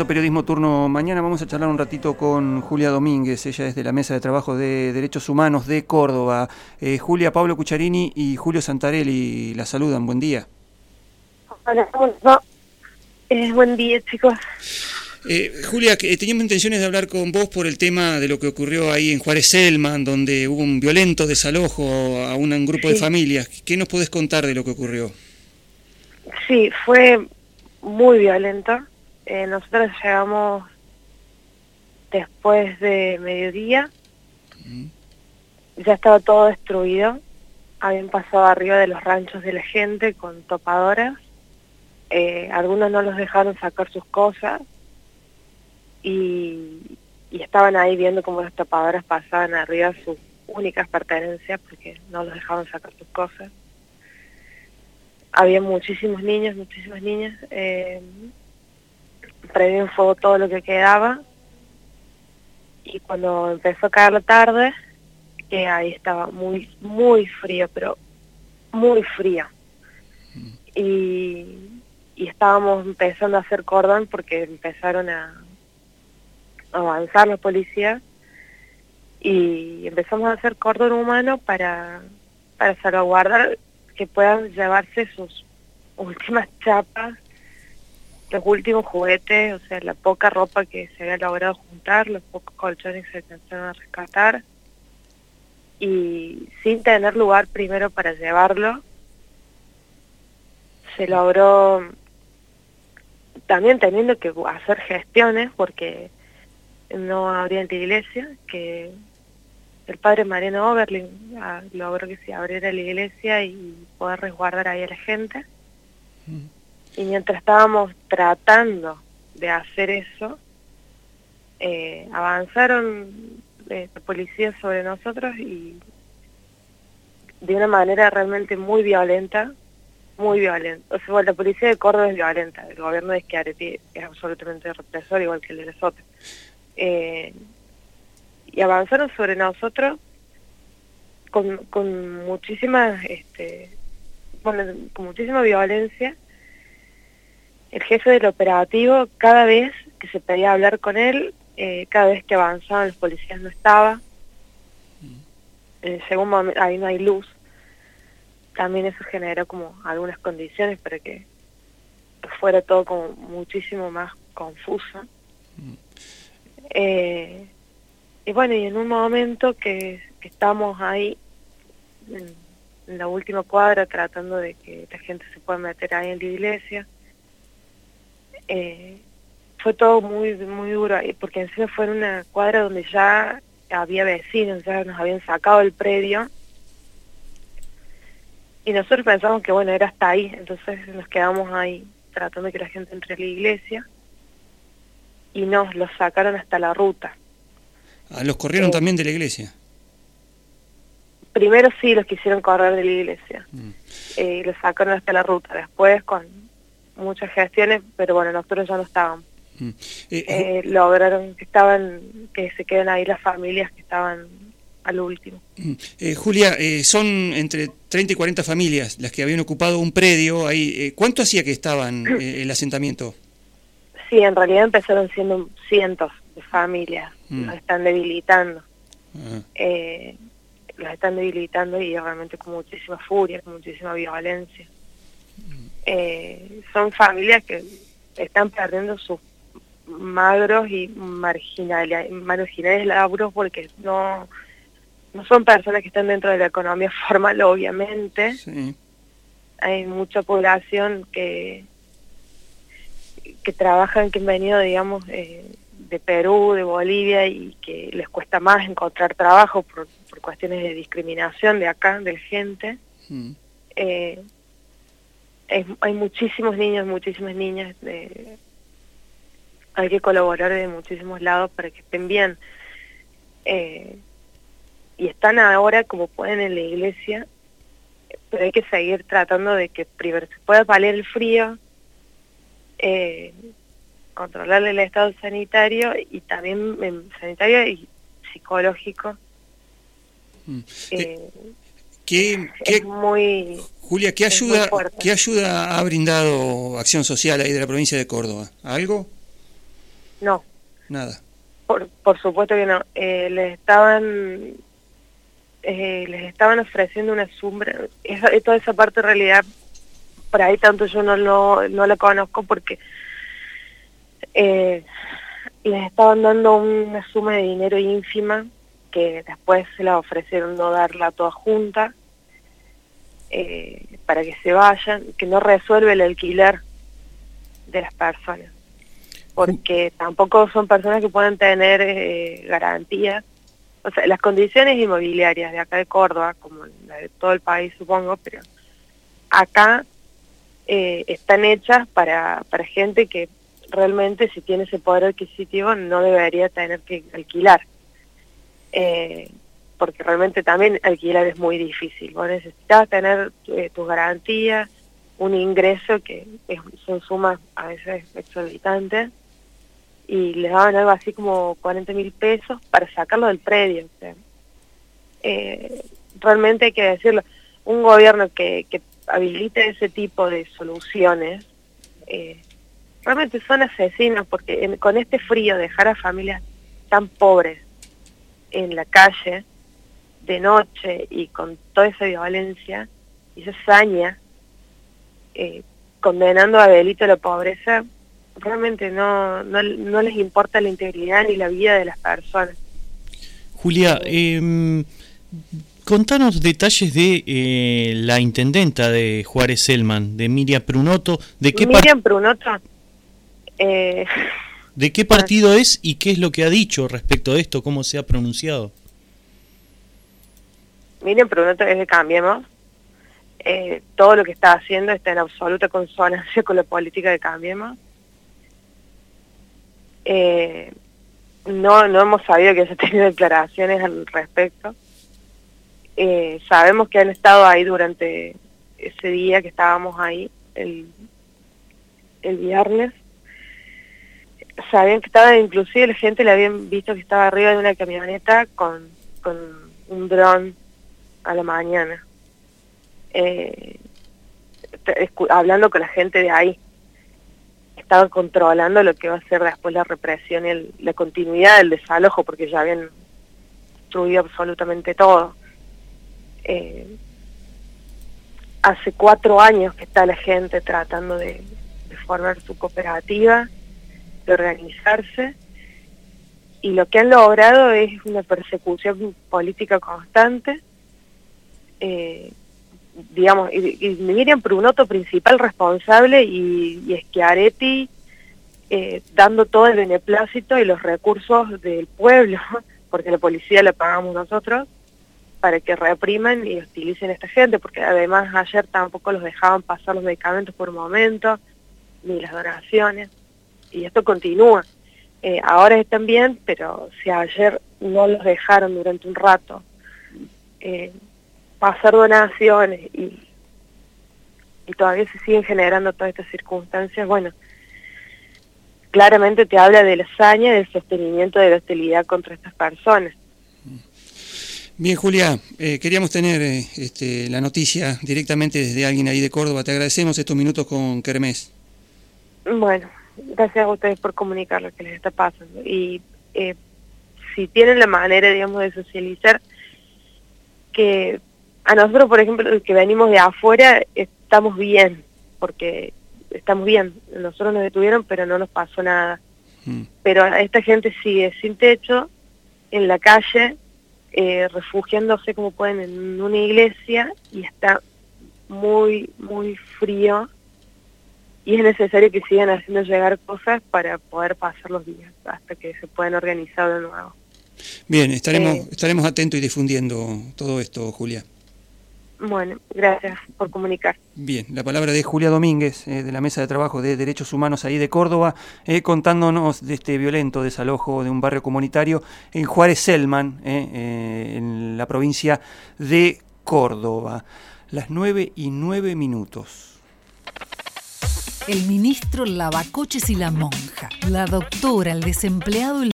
haciendo periodismo turno mañana. Vamos a charlar un ratito con Julia Domínguez. Ella es de la Mesa de Trabajo de Derechos Humanos de Córdoba. Eh, Julia, Pablo Cucharini y Julio Santarelli la saludan. Buen día. Hola, eh, buen día, chicos. Eh, Julia, teníamos intenciones de hablar con vos por el tema de lo que ocurrió ahí en Juárez Selman, donde hubo un violento desalojo a un, grupo de familias. ¿Qué nos podés contar de lo que ocurrió? Sí, fue muy violento. Eh, nosotros llegamos después de mediodía. Ya estaba todo destruido. Habían pasado arriba de los ranchos de la gente con topadoras. Eh, algunos no los dejaron sacar sus cosas. Y, y estaban ahí viendo cómo las topadoras pasaban arriba sus únicas pertenencias porque no los dejaban sacar sus cosas había muchísimos niños, muchísimas niñas. Eh, prendí en fuego todo lo que quedaba. Y cuando empezó a caer la tarde, que ahí estaba muy, muy frío, pero muy frío. Y, y estábamos empezando a hacer cordón porque empezaron a avanzar los policías y empezamos a hacer cordón humano para, para salvaguardar que puedan llevarse sus últimas chapas, los últimos juguetes, o sea, la poca ropa que se había logrado juntar, los pocos colchones que se alcanzaron a rescatar, y sin tener lugar primero para llevarlo, se logró también teniendo que hacer gestiones porque no habría iglesia, que el padre Mariano Oberlin ah, logró que se abriera la iglesia y poder resguardar ahí a la gente. Mm. Y mientras estábamos tratando de hacer eso, eh, avanzaron eh, la sobre nosotros y de una manera realmente muy violenta, muy violenta. O sea, la policía de Córdoba es violenta, el gobierno de Schiaretti es absolutamente represor, igual que el de Lesoto. Eh, y avanzaron sobre nosotros con, con muchísima este bueno, con muchísima violencia el jefe del operativo cada vez que se pedía hablar con él eh, cada vez que avanzaban los policías no estaba. Eh, según ahí no hay luz. También eso generó como algunas condiciones para que fuera todo como muchísimo más confuso. Eh, y bueno, y en un momento que, estamos ahí en, la última cuadra tratando de que la gente se pueda meter ahí en la iglesia, eh, fue todo muy muy duro, porque encima fue en una cuadra donde ya había vecinos, ya nos habían sacado el predio, y nosotros pensamos que bueno, era hasta ahí, entonces nos quedamos ahí tratando de que la gente entre a la iglesia, y nos los sacaron hasta la ruta. Ah, ¿Los corrieron también de la iglesia? Primero sí los quisieron correr de la iglesia. Mm. Eh, los sacaron hasta la ruta. Después con muchas gestiones, pero bueno, nosotros ya no estábamos. Mm. Eh, eh, lograron que estaban que se queden ahí las familias que estaban al último. Mm. Julia, son entre 30 y 40 familias las que habían ocupado un predio ahí. ¿Cuánto hacía que estaban el asentamiento? Sí, en realidad empezaron siendo cientos de familias. Mm. los están debilitando. Ah. Eh, los están debilitando y realmente con muchísima furia, con muchísima violencia. Eh, son familias que están perdiendo sus magros y marginales, marginales labros porque no, no son personas que están dentro de la economía formal, obviamente. Hay mucha población que que trabajan, que han venido, digamos, eh, de Perú, de Bolivia y que les cuesta más encontrar trabajo por, cuestiones de discriminación de acá, de la gente. Mm. Eh, hay muchísimos niños, muchísimas niñas. hay que colaborar de muchísimos lados para que estén bien. Eh, y están ahora como pueden en la iglesia, pero hay que seguir tratando de que primero se pueda valer el frío, eh, controlar el estado sanitario y también sanitario y psicológico. Mm. Eh, ¿Qué, muy, Julia, ¿qué ayuda, ¿qué ayuda ha brindado Acción Social ahí de la provincia de Córdoba? ¿Algo? No. Nada. Por, por supuesto que no. Eh, les estaban eh, les estaban ofreciendo una sombra. Esa, toda esa parte de realidad, por ahí tanto yo no, no, no la conozco porque eh, les estaban dando una suma de dinero ínfima que después se la ofrecieron no darla toda junta eh, para que se vayan, que no resuelve el alquiler de las personas, porque tampoco son personas que puedan tener eh, garantías. O sea, las condiciones inmobiliarias de acá de Córdoba, como la de todo el país supongo, pero acá eh, están hechas para, para gente que realmente si tiene ese poder adquisitivo no debería tener que alquilar. Eh, porque realmente también alquilar es muy difícil. Vos necesitas tener eh, tus garantías, un ingreso que son sumas a veces exorbitantes, y les daban algo así como 40 mil pesos para sacarlo del predio. Eh, realmente hay que decirlo, un gobierno que, que habilite ese tipo de soluciones, eh, realmente son asesinos, porque con este frío dejar a familias tan pobres en la calle, de noche y con toda esa violencia y esa saña, eh, condenando a delito a la pobreza, realmente no, no, no, les importa la integridad ni la vida de las personas. Julia, eh, contanos detalles de eh, la intendenta de Juárez Selman, de Miriam Prunoto. ¿De qué Miriam Prunoto. Eh, ¿De qué partido es y qué es lo que ha dicho respecto de esto? ¿Cómo se ha pronunciado? Miren, Prunoto es de Cambiemos. Eh, todo lo que está haciendo está en absoluta consonancia con la política de Cambiemos. Eh, no, no hemos sabido que se tenido declaraciones al respecto. Eh, sabemos que han estado ahí durante ese día que estábamos ahí, el, el viernes. Sabían que estaba, inclusive la gente le habían visto que estaba arriba de una camioneta con, con un dron a la mañana, eh, hablando con la gente de ahí. Estaba controlando lo que va a ser después la represión y la continuidad del desalojo, porque ya habían destruido absolutamente todo. Eh, hace cuatro años que está la gente tratando de formar su cooperativa, de organizarse, y lo que han logrado es una persecución política constante, eh, digamos, y, y Miriam Prunoto principal responsable y, y Schiaretti eh, dando todo el beneplácito y los recursos del pueblo, porque la policía la pagamos nosotros, para que repriman y hostilicen a esta gente, porque además ayer tampoco los dejaban pasar los medicamentos por un momento, ni las donaciones, y esto continúa. Eh, ahora están bien, pero si ayer no los dejaron durante un rato, eh, pasar donaciones y, y todavía se siguen generando todas estas circunstancias, bueno, claramente te habla de la hazaña, del sostenimiento de la hostilidad contra estas personas. Bien, Julia, eh, queríamos tener eh, este, la noticia directamente desde alguien ahí de Córdoba. Te agradecemos estos minutos con Kermés. Bueno, gracias a ustedes por comunicar lo que les está pasando. Y eh, si tienen la manera, digamos, de socializar, que a nosotros, por ejemplo, los que venimos de afuera, estamos bien, porque estamos bien. Nosotros nos detuvieron, pero no nos pasó nada. Mm. Pero esta gente sigue sin techo, en la calle, eh, refugiándose como pueden en una iglesia y está muy, muy frío y es necesario que sigan haciendo llegar cosas para poder pasar los días hasta que se puedan organizar de nuevo. Bien, estaremos, eh, estaremos atentos y difundiendo todo esto, Julia. Bueno, gracias por comunicar. Bien, la palabra de Julia Domínguez, eh, de la Mesa de Trabajo de Derechos Humanos ahí de Córdoba, eh, contándonos de este violento desalojo de un barrio comunitario en Juárez Selman, eh, en la provincia de Córdoba. Las nueve y nueve minutos. El ministro Lavacoches y la monja, la doctora, el desempleado,